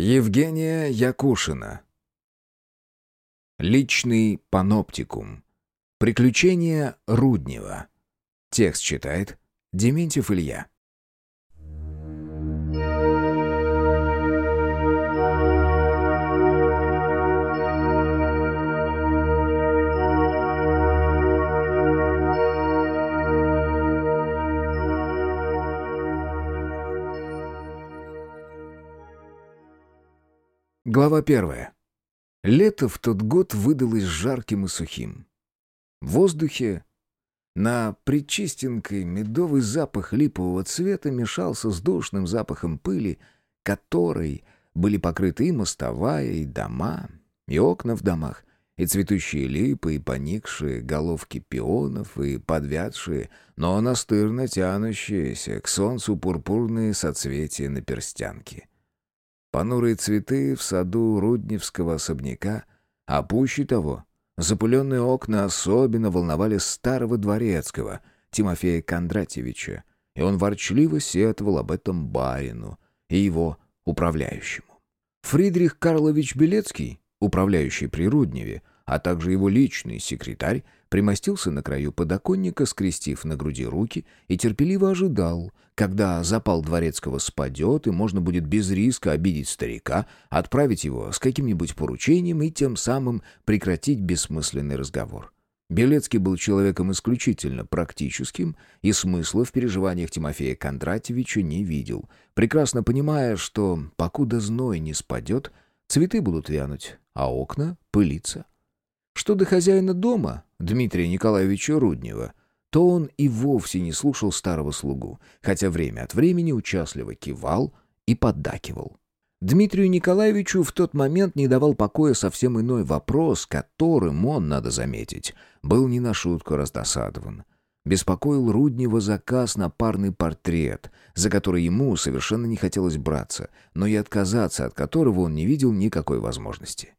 Евгения Якушина. Личный паноптикум. Приключения Руднева. Текст читает Дементьев Илья. Глава первая. Лето в тот год выдалось жарким и сухим. В воздухе на причистенкой медовый запах липового цвета мешался с душным запахом пыли, которой были покрыты и мостовая, и дома, и окна в домах, и цветущие липы, и поникшие головки пионов, и подвядшие, но настырно тянущиеся к солнцу пурпурные соцветия на перстянке. Понурые цветы в саду Рудневского особняка, а пуще того, запыленные окна особенно волновали старого дворецкого, Тимофея Кондратьевича, и он ворчливо сетовал об этом барину и его управляющему. Фридрих Карлович Белецкий, управляющий при Рудневе, а также его личный секретарь, примостился на краю подоконника, скрестив на груди руки, и терпеливо ожидал, когда запал дворецкого спадет, и можно будет без риска обидеть старика, отправить его с каким-нибудь поручением и тем самым прекратить бессмысленный разговор. Белецкий был человеком исключительно практическим и смысла в переживаниях Тимофея Кондратьевича не видел, прекрасно понимая, что, покуда зной не спадет, цветы будут вянуть, а окна — пылиться. Что до хозяина дома, Дмитрия Николаевича Руднева, то он и вовсе не слушал старого слугу, хотя время от времени участливо кивал и поддакивал. Дмитрию Николаевичу в тот момент не давал покоя совсем иной вопрос, которым он, надо заметить, был не на шутку раздосадован. Беспокоил Руднева заказ на парный портрет, за который ему совершенно не хотелось браться, но и отказаться от которого он не видел никакой возможности.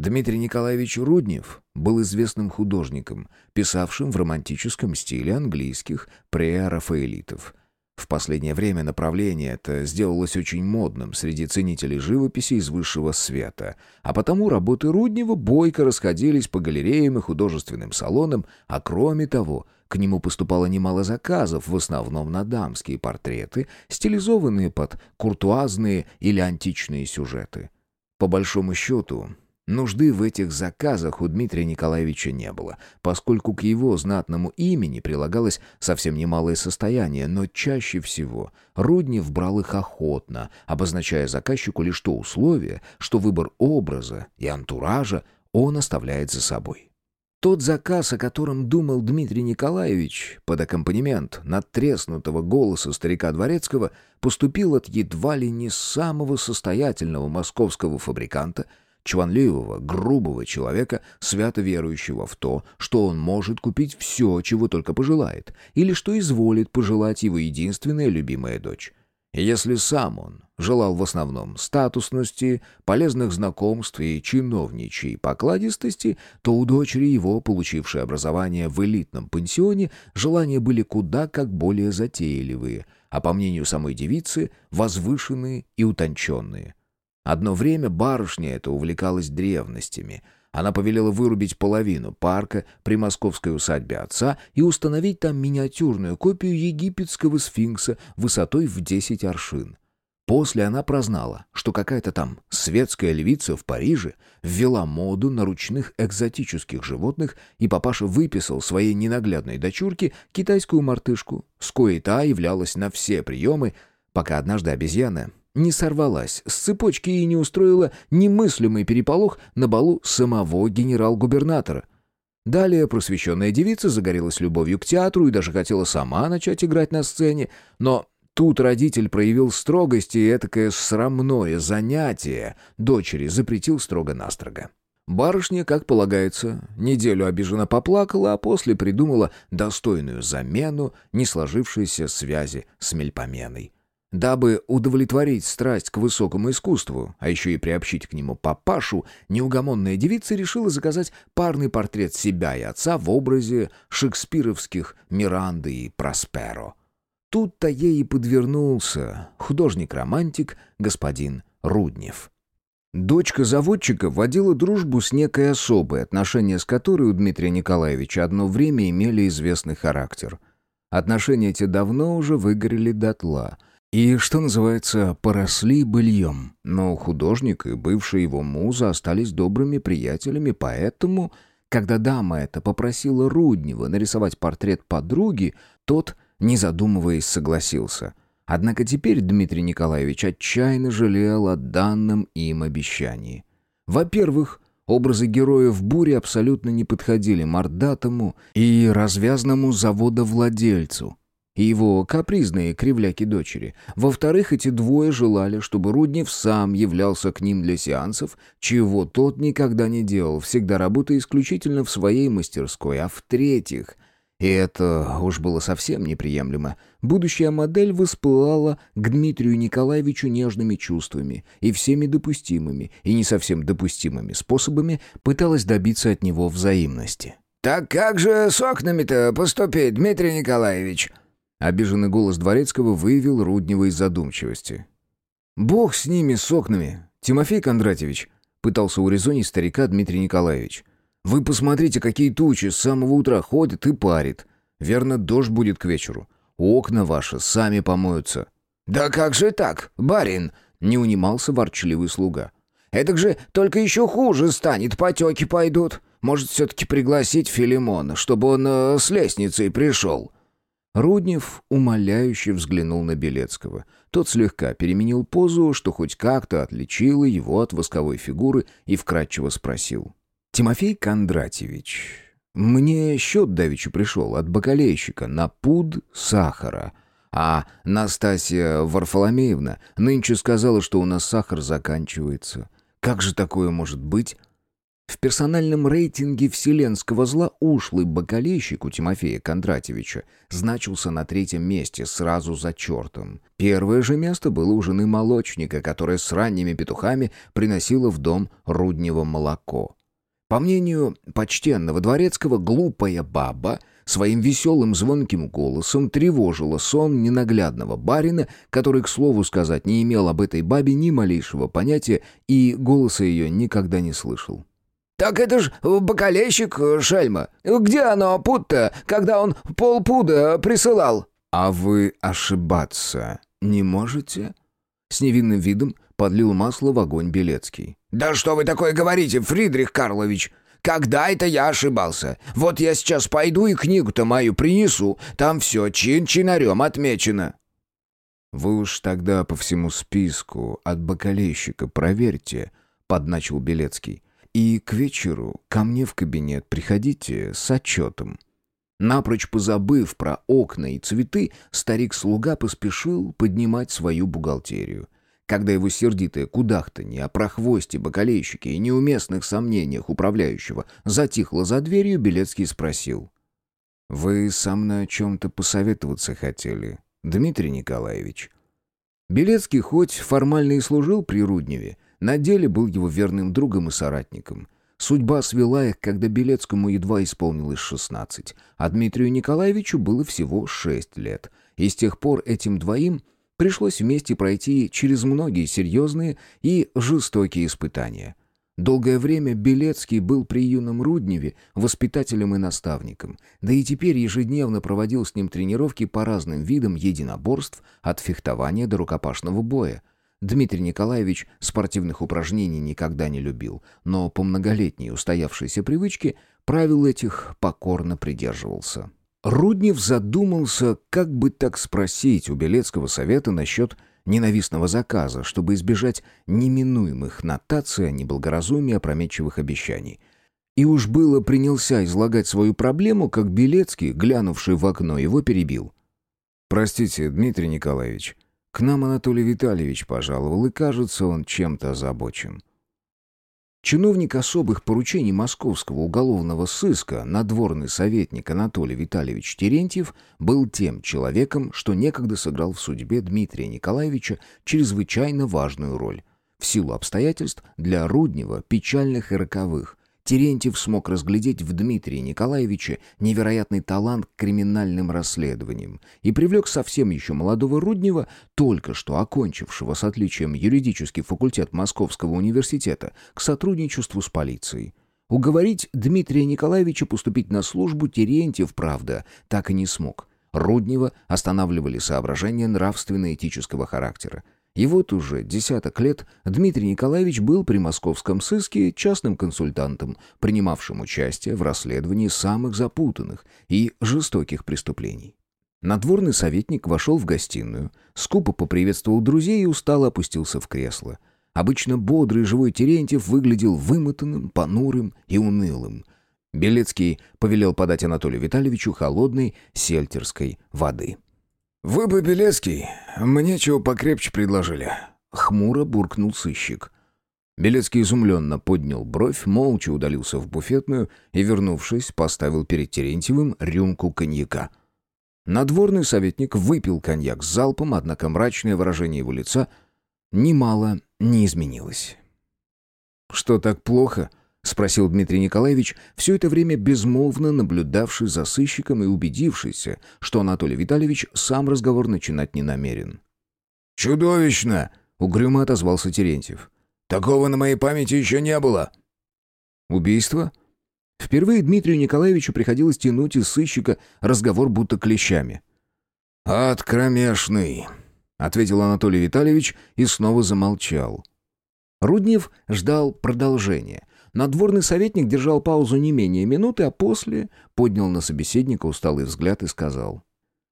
Дмитрий Николаевич Руднев был известным художником, писавшим в романтическом стиле английских прерафаэлитов. В последнее время направление это сделалось очень модным среди ценителей живописи из высшего света, а потому работы Руднева бойко расходились по галереям и художественным салонам, а кроме того, к нему поступало немало заказов, в основном на дамские портреты, стилизованные под куртуазные или античные сюжеты. По большому счету, Нужды в этих заказах у Дмитрия Николаевича не было, поскольку к его знатному имени прилагалось совсем немалое состояние, но чаще всего Руднев брал их охотно, обозначая заказчику лишь то условие, что выбор образа и антуража он оставляет за собой. Тот заказ, о котором думал Дмитрий Николаевич, под аккомпанемент надтреснутого голоса старика Дворецкого, поступил от едва ли не самого состоятельного московского фабриканта – чванливого, грубого человека, свято верующего в то, что он может купить все, чего только пожелает, или что изволит пожелать его единственная любимая дочь. Если сам он желал в основном статусности, полезных знакомств и чиновничьей покладистости, то у дочери его, получившей образование в элитном пансионе, желания были куда как более затейливые, а по мнению самой девицы, возвышенные и утонченные – Одно время барышня эта увлекалась древностями. Она повелела вырубить половину парка при московской усадьбе отца и установить там миниатюрную копию египетского сфинкса высотой в 10 аршин. После она прознала, что какая-то там светская львица в Париже ввела моду на ручных экзотических животных, и папаша выписал своей ненаглядной дочурке китайскую мартышку, с коей та являлась на все приемы, пока однажды обезьяна не сорвалась с цепочки и не устроила немыслимый переполох на балу самого генерал-губернатора. Далее просвещенная девица загорелась любовью к театру и даже хотела сама начать играть на сцене, но тут родитель проявил строгость и этакое срамное занятие дочери запретил строго-настрого. Барышня, как полагается, неделю обиженно поплакала, а после придумала достойную замену не сложившейся связи с Мельпоменой. Дабы удовлетворить страсть к высокому искусству, а еще и приобщить к нему папашу, неугомонная девица решила заказать парный портрет себя и отца в образе шекспировских Миранды и Просперо. Тут-то ей и подвернулся художник-романтик господин Руднев. Дочка заводчика водила дружбу с некой особой, отношения с которой у Дмитрия Николаевича одно время имели известный характер. Отношения эти давно уже выгорели дотла и, что называется, поросли быльем, но художник и бывшая его муза остались добрыми приятелями, поэтому, когда дама эта попросила Руднева нарисовать портрет подруги, тот, не задумываясь, согласился – Однако теперь Дмитрий Николаевич отчаянно жалел о данном им обещании. Во-первых, образы героев бури абсолютно не подходили мордатому и развязному заводовладельцу и его капризные кривляки дочери. Во-вторых, эти двое желали, чтобы Руднев сам являлся к ним для сеансов, чего тот никогда не делал, всегда работая исключительно в своей мастерской. А в-третьих, и это уж было совсем неприемлемо. Будущая модель воспылала к Дмитрию Николаевичу нежными чувствами и всеми допустимыми и не совсем допустимыми способами пыталась добиться от него взаимности. «Так как же с окнами-то поступить, Дмитрий Николаевич?» Обиженный голос Дворецкого выявил Руднева из задумчивости. «Бог с ними, с окнами, Тимофей Кондратьевич», пытался урезонить старика Дмитрий Николаевич. Вы посмотрите, какие тучи с самого утра ходят и парит. Верно, дождь будет к вечеру. Окна ваши сами помоются». «Да как же так, барин?» — не унимался ворчливый слуга. «Этак же только еще хуже станет, потеки пойдут. Может, все-таки пригласить Филимона, чтобы он э, с лестницей пришел?» Руднев умоляюще взглянул на Белецкого. Тот слегка переменил позу, что хоть как-то отличило его от восковой фигуры, и вкратчиво спросил. Тимофей Кондратьевич, мне счет давеча пришел от бакалейщика на пуд сахара, а Настасья Варфоломеевна нынче сказала, что у нас сахар заканчивается. Как же такое может быть? В персональном рейтинге вселенского зла ушлый бакалейщик у Тимофея Кондратьевича значился на третьем месте, сразу за чертом. Первое же место было у жены молочника, которая с ранними петухами приносила в дом руднево молоко. По мнению почтенного дворецкого, глупая баба своим веселым звонким голосом тревожила сон ненаглядного барина, который, к слову сказать, не имел об этой бабе ни малейшего понятия и голоса ее никогда не слышал. «Так это ж бакалейщик, шельма. Где оно, пуд-то, когда он полпуда присылал?» «А вы ошибаться не можете?» С невинным видом подлил масло в огонь Белецкий. «Да что вы такое говорите, Фридрих Карлович? Когда это я ошибался? Вот я сейчас пойду и книгу-то мою принесу, там все чин-чинарем отмечено». «Вы уж тогда по всему списку от бакалейщика проверьте», — подначил Белецкий. «И к вечеру ко мне в кабинет приходите с отчетом». Напрочь позабыв про окна и цветы, старик-слуга поспешил поднимать свою бухгалтерию — когда его сердитое кудахтанье о прохвосте бакалейщике и неуместных сомнениях управляющего затихло за дверью, Белецкий спросил. «Вы со мной о чем-то посоветоваться хотели, Дмитрий Николаевич?» Белецкий хоть формально и служил при Рудневе, на деле был его верным другом и соратником. Судьба свела их, когда Белецкому едва исполнилось шестнадцать, а Дмитрию Николаевичу было всего шесть лет. И с тех пор этим двоим Пришлось вместе пройти через многие серьезные и жестокие испытания. Долгое время Белецкий был при юном Рудневе воспитателем и наставником, да и теперь ежедневно проводил с ним тренировки по разным видам единоборств, от фехтования до рукопашного боя. Дмитрий Николаевич спортивных упражнений никогда не любил, но по многолетней устоявшейся привычке правил этих покорно придерживался. Руднев задумался, как бы так спросить у Белецкого совета насчет ненавистного заказа, чтобы избежать неминуемых нотаций о неблагоразумии опрометчивых обещаний. И уж было принялся излагать свою проблему, как Белецкий, глянувший в окно, его перебил. «Простите, Дмитрий Николаевич, к нам Анатолий Витальевич пожаловал, и, кажется, он чем-то озабочен». Чиновник особых поручений московского уголовного сыска, надворный советник Анатолий Витальевич Терентьев, был тем человеком, что некогда сыграл в судьбе Дмитрия Николаевича чрезвычайно важную роль. В силу обстоятельств для Руднева, печальных и роковых, Терентьев смог разглядеть в Дмитрии Николаевиче невероятный талант к криминальным расследованиям и привлек совсем еще молодого Руднева, только что окончившего с отличием юридический факультет Московского университета, к сотрудничеству с полицией. Уговорить Дмитрия Николаевича поступить на службу Терентьев, правда, так и не смог. Руднева останавливали соображения нравственно-этического характера. И вот уже десяток лет Дмитрий Николаевич был при московском сыске частным консультантом, принимавшим участие в расследовании самых запутанных и жестоких преступлений. Надворный советник вошел в гостиную, скупо поприветствовал друзей и устало опустился в кресло. Обычно бодрый живой Терентьев выглядел вымотанным, понурым и унылым. Белецкий повелел подать Анатолию Витальевичу холодной сельтерской воды. «Вы бы, Белецкий, мне чего покрепче предложили?» Хмуро буркнул сыщик. Белецкий изумленно поднял бровь, молча удалился в буфетную и, вернувшись, поставил перед Терентьевым рюмку коньяка. Надворный советник выпил коньяк залпом, однако мрачное выражение его лица немало не изменилось. «Что так плохо?» — спросил Дмитрий Николаевич, все это время безмолвно наблюдавший за сыщиком и убедившийся, что Анатолий Витальевич сам разговор начинать не намерен. «Чудовищно!» — угрюмо отозвался Терентьев. «Такого на моей памяти еще не было». «Убийство?» Впервые Дмитрию Николаевичу приходилось тянуть из сыщика разговор будто клещами. «Ад кромешный», — ответил Анатолий Витальевич и снова замолчал. Руднев ждал продолжения. Надворный советник держал паузу не менее минуты, а после поднял на собеседника усталый взгляд и сказал.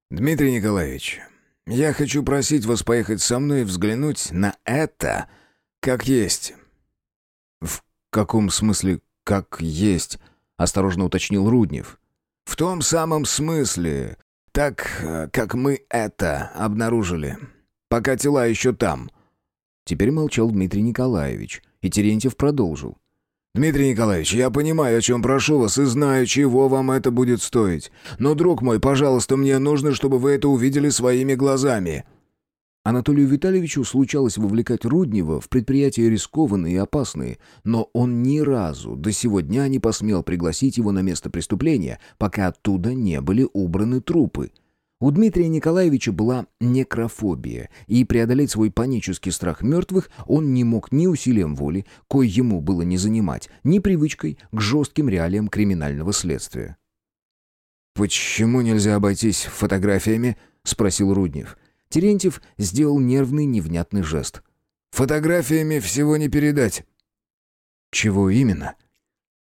«Дмитрий Николаевич, я хочу просить вас поехать со мной и взглянуть на это как есть». «В каком смысле «как есть»?» — осторожно уточнил Руднев. «В том самом смысле, так, как мы это обнаружили, пока тела еще там». Теперь молчал Дмитрий Николаевич, и Терентьев продолжил. «Дмитрий Николаевич, я понимаю, о чем прошу вас, и знаю, чего вам это будет стоить. Но, друг мой, пожалуйста, мне нужно, чтобы вы это увидели своими глазами». Анатолию Витальевичу случалось вовлекать Руднева в предприятия рискованные и опасные, но он ни разу до сего дня не посмел пригласить его на место преступления, пока оттуда не были убраны трупы. У Дмитрия Николаевича была некрофобия, и преодолеть свой панический страх мертвых он не мог ни усилием воли, кое ему было не занимать, ни привычкой к жестким реалиям криминального следствия. «Почему нельзя обойтись фотографиями?» — спросил Руднев. Терентьев сделал нервный невнятный жест. «Фотографиями всего не передать». «Чего именно?»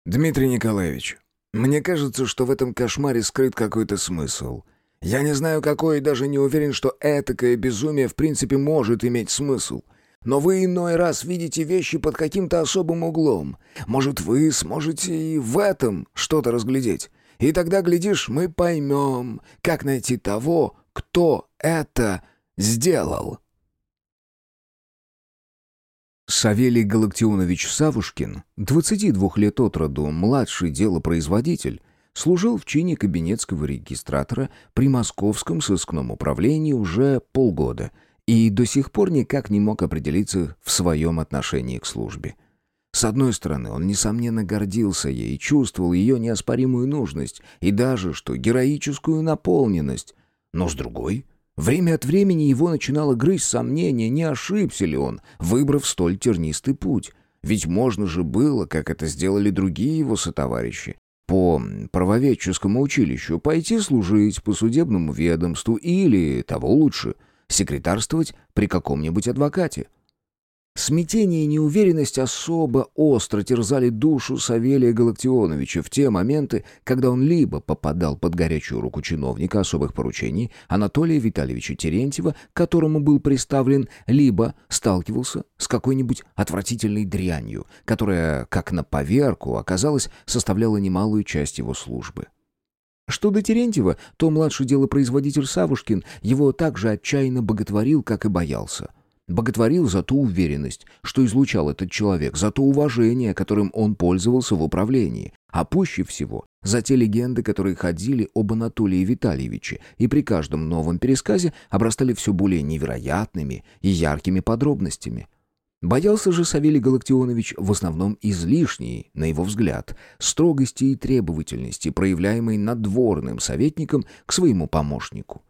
«Дмитрий Николаевич, мне кажется, что в этом кошмаре скрыт какой-то смысл». Я не знаю какой и даже не уверен, что этакое безумие в принципе может иметь смысл. Но вы иной раз видите вещи под каким-то особым углом. Может, вы сможете и в этом что-то разглядеть. И тогда, глядишь, мы поймем, как найти того, кто это сделал. Савелий Галактионович Савушкин, 22 лет от роду, младший делопроизводитель, служил в чине кабинетского регистратора при Московском сыскном управлении уже полгода и до сих пор никак не мог определиться в своем отношении к службе. С одной стороны, он, несомненно, гордился ей и чувствовал ее неоспоримую нужность и даже, что героическую наполненность. Но с другой, время от времени его начинало грызть сомнение, не ошибся ли он, выбрав столь тернистый путь. Ведь можно же было, как это сделали другие его сотоварищи, по правоведческому училищу, пойти служить по судебному ведомству или, того лучше, секретарствовать при каком-нибудь адвокате. Смятение и неуверенность особо остро терзали душу Савелия Галактионовича в те моменты, когда он либо попадал под горячую руку чиновника особых поручений Анатолия Витальевича Терентьева, к которому был представлен, либо сталкивался с какой-нибудь отвратительной дрянью, которая, как на поверку, оказалось, составляла немалую часть его службы. Что до Терентьева, то младший делопроизводитель Савушкин его также отчаянно боготворил, как и боялся – Боготворил за ту уверенность, что излучал этот человек, за то уважение, которым он пользовался в управлении, а пуще всего за те легенды, которые ходили об Анатолии Витальевиче и при каждом новом пересказе обрастали все более невероятными и яркими подробностями. Боялся же Савелий Галактионович в основном излишней, на его взгляд, строгости и требовательности, проявляемой надворным советником к своему помощнику.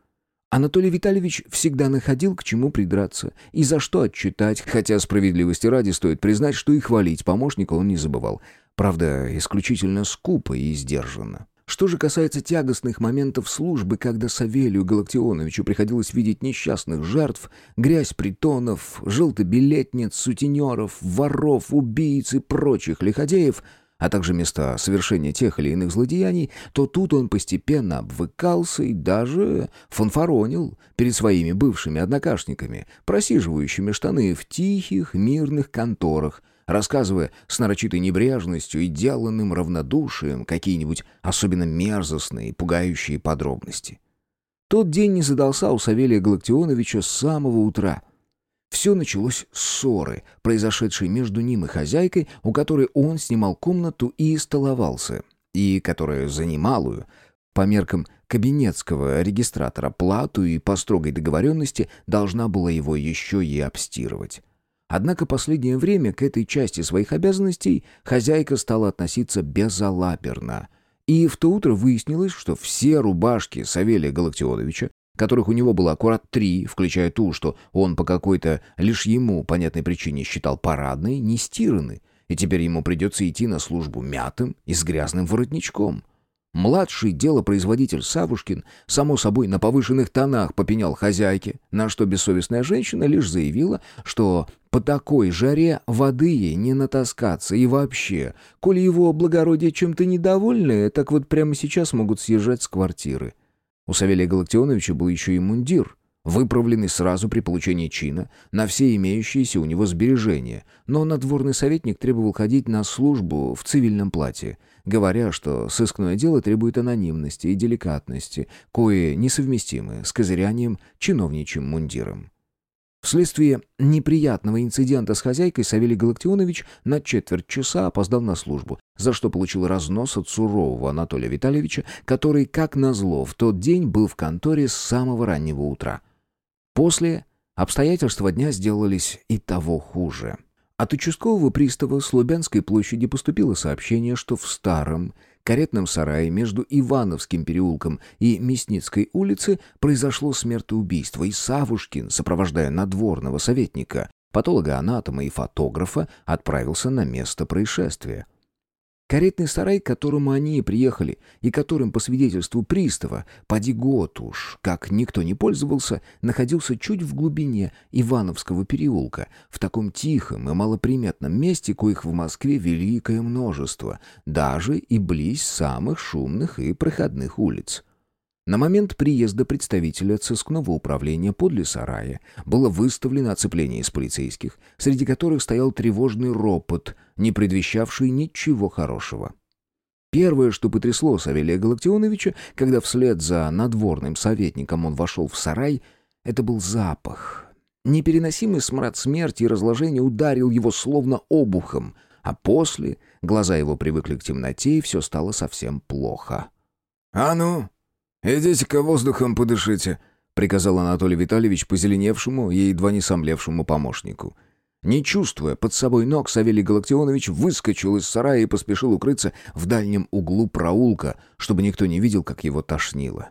Анатолий Витальевич всегда находил к чему придраться и за что отчитать, хотя справедливости ради стоит признать, что и хвалить помощника он не забывал. Правда, исключительно скупо и сдержанно. Что же касается тягостных моментов службы, когда Савелию Галактионовичу приходилось видеть несчастных жертв, грязь притонов, желтобилетниц, сутенеров, воров, убийц и прочих лиходеев, а также места совершения тех или иных злодеяний, то тут он постепенно обвыкался и даже фанфаронил перед своими бывшими однокашниками, просиживающими штаны в тихих, мирных конторах, рассказывая с нарочитой небрежностью и деланным равнодушием какие-нибудь особенно мерзостные, пугающие подробности. Тот день не задался у Савелия Галактионовича с самого утра. Все началось с ссоры, произошедшей между ним и хозяйкой, у которой он снимал комнату и столовался, и которая за немалую, по меркам кабинетского регистратора, плату и по строгой договоренности должна была его еще и обстирывать. Однако последнее время к этой части своих обязанностей хозяйка стала относиться безалаберно. И в то утро выяснилось, что все рубашки Савелия Галактионовича, которых у него было аккурат три, включая ту, что он по какой-то лишь ему понятной причине считал парадной, не стираны, и теперь ему придется идти на службу мятым и с грязным воротничком. Младший делопроизводитель Савушкин, само собой, на повышенных тонах попенял хозяйке, на что бессовестная женщина лишь заявила, что по такой жаре воды ей не натаскаться, и вообще, коли его благородие чем-то недовольны, так вот прямо сейчас могут съезжать с квартиры. У Савелия Галактионовича был еще и мундир, выправленный сразу при получении чина на все имеющиеся у него сбережения, но надворный советник требовал ходить на службу в цивильном платье — говоря, что сыскное дело требует анонимности и деликатности, кое несовместимы с козырянием чиновничьим мундиром. Вследствие неприятного инцидента с хозяйкой Савелий Галактионович на четверть часа опоздал на службу, за что получил разнос от сурового Анатолия Витальевича, который, как назло, в тот день был в конторе с самого раннего утра. После обстоятельства дня сделались и того хуже. От участкового пристава с Лубянской площади поступило сообщение, что в старом каретном сарае между Ивановским переулком и Мясницкой улицы произошло смертоубийство, и Савушкин, сопровождая надворного советника, патолога-анатома и фотографа, отправился на место происшествия. Каретный сарай, к которому они и приехали, и которым, по свидетельству пристава, поди год уж, как никто не пользовался, находился чуть в глубине Ивановского переулка, в таком тихом и малоприметном месте, коих в Москве великое множество, даже и близ самых шумных и проходных улиц. На момент приезда представителя сыскного управления подле сарая было выставлено оцепление из полицейских, среди которых стоял тревожный ропот, не предвещавший ничего хорошего. Первое, что потрясло Савелия Галактионовича, когда вслед за надворным советником он вошел в сарай, это был запах. Непереносимый смрад смерти и разложения ударил его словно обухом, а после глаза его привыкли к темноте, и все стало совсем плохо. «А ну, «Идите-ка воздухом подышите», — приказал Анатолий Витальевич позеленевшему и едва не сомлевшему помощнику. Не чувствуя под собой ног, Савелий Галактионович выскочил из сарая и поспешил укрыться в дальнем углу проулка, чтобы никто не видел, как его тошнило.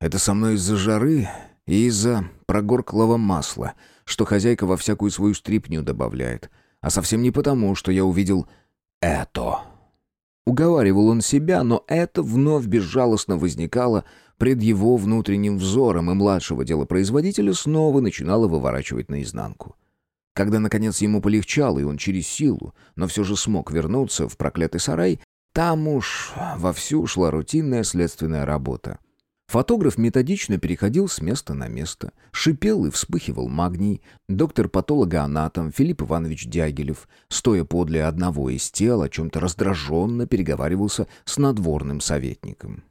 «Это со мной из-за жары и из-за прогорклого масла, что хозяйка во всякую свою стрипню добавляет, а совсем не потому, что я увидел это». Уговаривал он себя, но это вновь безжалостно возникало пред его внутренним взором, и младшего делопроизводителя снова начинало выворачивать наизнанку. Когда, наконец, ему полегчало, и он через силу, но все же смог вернуться в проклятый сарай, там уж вовсю шла рутинная следственная работа. Фотограф методично переходил с места на место, шипел и вспыхивал магний. Доктор-патологоанатом Филипп Иванович Дягилев, стоя подле одного из тел, о чем-то раздраженно переговаривался с надворным советником.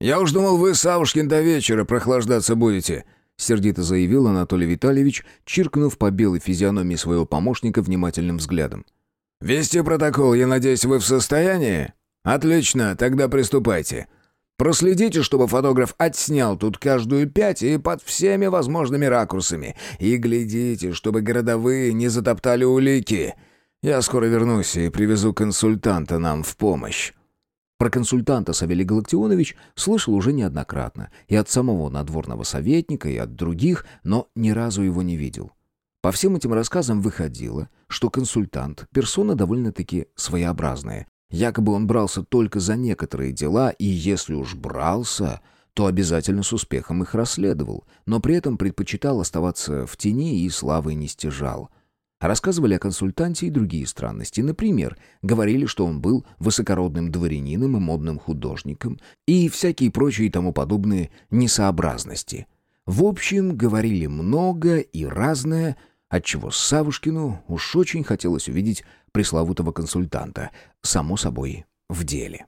«Я уж думал, вы, Савушкин, до вечера прохлаждаться будете», — сердито заявил Анатолий Витальевич, чиркнув по белой физиономии своего помощника внимательным взглядом. «Вести протокол, я надеюсь, вы в состоянии? Отлично, тогда приступайте. Проследите, чтобы фотограф отснял тут каждую пять и под всеми возможными ракурсами. И глядите, чтобы городовые не затоптали улики. Я скоро вернусь и привезу консультанта нам в помощь». Про консультанта Савелий Галактионович слышал уже неоднократно, и от самого надворного советника, и от других, но ни разу его не видел. По всем этим рассказам выходило, что консультант – персона довольно-таки своеобразная. Якобы он брался только за некоторые дела, и если уж брался, то обязательно с успехом их расследовал, но при этом предпочитал оставаться в тени и славой не стяжал. Рассказывали о консультанте и другие странности. Например, говорили, что он был высокородным дворянином и модным художником, и всякие прочие тому подобные несообразности. В общем, говорили много и разное, отчего Савушкину уж очень хотелось увидеть пресловутого консультанта, само собой, в деле.